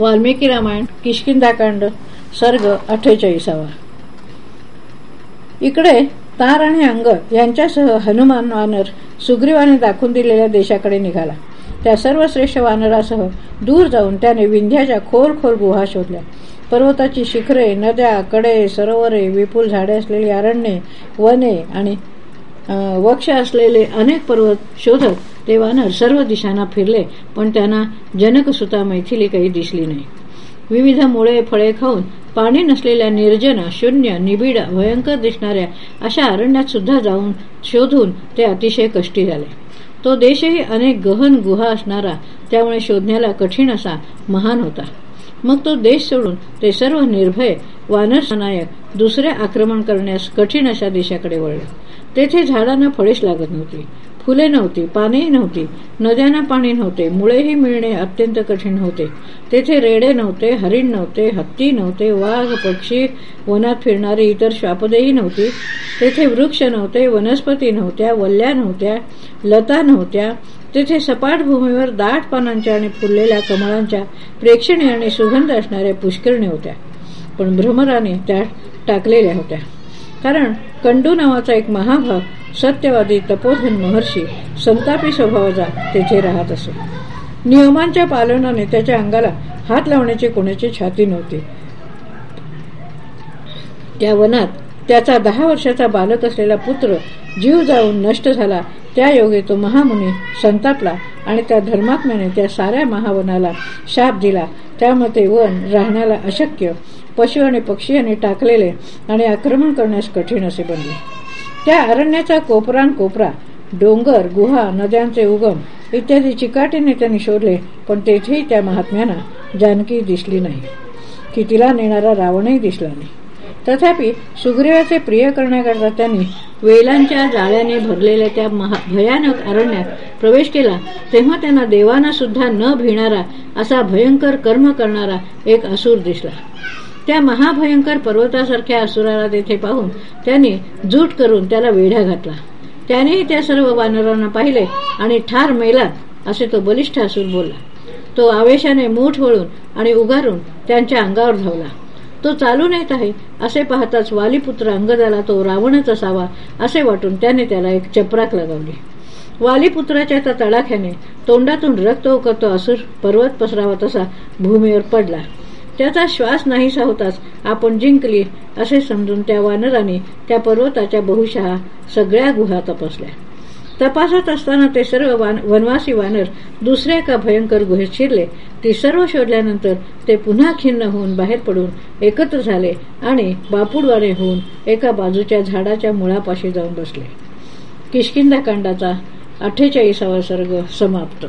वाल्मिकी रामायण किशकिंदाकांड सर्ग अठ्ठेचाळीसावा. इकडे तार आणि अंग यांच्यासह हनुमान वानर सुग्रीवाने दाखवून दिलेल्या देशाकडे निघाला. त्या सर्वश्रेष्ठ वानरासह दूर जाऊन त्याने विंध्याच्या खोल खोल गुहा शोधल्या. पर्वताची शिखरे नद्या कडे सरोवरे विपुल झाडे असलेली अरण्ये वने आणि वक्ष असलेले अनेक पर्वत शोधत ते वानर सर्व दिशांना फिरले पण त्यांना जनकसुता मैथिली काही दिसली नाही. विविध मुळे फळे खाऊन पाणी नसलेल्या निर्जन शून्य निबिड भयंकर दिसणाऱ्या अशा अरण्यात सुद्धा जाऊन शोधून ते अतिशय कष्टी झाले. तो देशही अनेक गहन गुहा असणारा त्यामुळे शोधण्याला कठीण असा महान होता. मग तो देश सोडून ते सर्व निर्भय वानरसनायक दुसरे आक्रमण करण्यास कठीण अशा देशाकडे वळले. तेथे झाडांना फळेच लागत नव्हती. फुले नव्हती पानेही नव्हती नद्यांना पाणी नव्हते मुळेही मिळणे अत्यंत कठीण होते. तेथे रेडे नव्हते हरिण नव्हते हत्ती नव्हते वाघ पक्षी वनात फिरणारी इतर श्वापदेही नव्हती. तेथे वृक्ष नव्हते वनस्पती नव्हत्या वल्ल्या नव्हत्या लता नव्हत्या. तेथे सपाट भूमीवर दाट पानांच्या आणि फुललेल्या कमळांच्या प्रेक्षणीय आणि सुगंध असणाऱ्या पुष्करणी होत्या. पण भ्रमराने त्या टाकलेल्या होत्या. कारण कंडू नावाचा एक महाभाग सत्यवादी तपोधन महर्षी संतापी स्वभावाचा तेथे राहत असे. नियमांच्या पालनाने त्याच्या अंगाला हात लावण्याची कोणाची छाती नव्हती. त्या वनात त्याचा दहा वर्षाचा बालक असलेला पुत्र जीव जाऊन नष्ट झाला. त्या योगे तो महामुनी संतापला आणि त्या धर्मात्म्याने त्या साऱ्या महावनाला शाप दिला. त्यामुळे ते वन राहण्याला अशक्य. पशु आणि पक्षी यांनी टाकलेले आणि आक्रमण करण्यास कठीण असे बनले. त्या अरण्याचा कोपरान कोपरा डोंगर गुहा नद्यांचे उगम इत्यादी चिकाटीने त्यांनी शोधले पण तेथेही त्या महात्म्यांना जानकी दिसली नाही. की तिला नेणारा रावणही दिसला नाही. तथापि सुग्रीवाचे प्रिय करण्याकरता त्यांनी वेलांच्या जाळ्याने भरलेल्या त्या भयानक अरण्यात प्रवेश केला तेव्हा त्यांना देवांना सुद्धा न भिणारा असा भयंकर कर्म करणारा एक असुर दिसला. त्या महाभयंकर पर्वतासारख्या असुराला तेथे पाहून त्याने जूट करून त्याला वेढा घातला. त्यानेही त्या सर्व वानरांना पाहिले आणि ठार मेलात असे तो बलिष्ठ असून बोलला. तो आवेशाने मूठ वळून आणि उगारून त्यांच्या अंगावर धावला. तो चालून येत आहे असे पाहताच वालीपुत्र अंगदाला तो रावणच असावा असे वाटून त्याने त्याला एक चपराक लगावली. वालीपुत्राच्या त्या तडाख्याने तोंडातून रक्त उकरतो असुर पर्वत पसरावा तसा भूमीवर पडला. त्याचा श्वास नाहीसा होताच. आपण जिंकली असे समजून त्या वानराने त्या पर्वताच्या बहुशः सगळ्या गुहा तपासल्या. तपासत असताना ते सर्व वनवासी वानर दुसऱ्या एका भयंकर गुहेत शिरले. ती सर्व शोधल्यानंतर ते पुन्हा खिन्न होऊन बाहेर पडून एकत्र झाले आणि बापुडवाने होऊन एका बाजूच्या झाडाच्या मुळापाशी जाऊन बसले. किशकिंदा कांडाचा अठ्ठेचाळीसावा सर्ग समाप्त.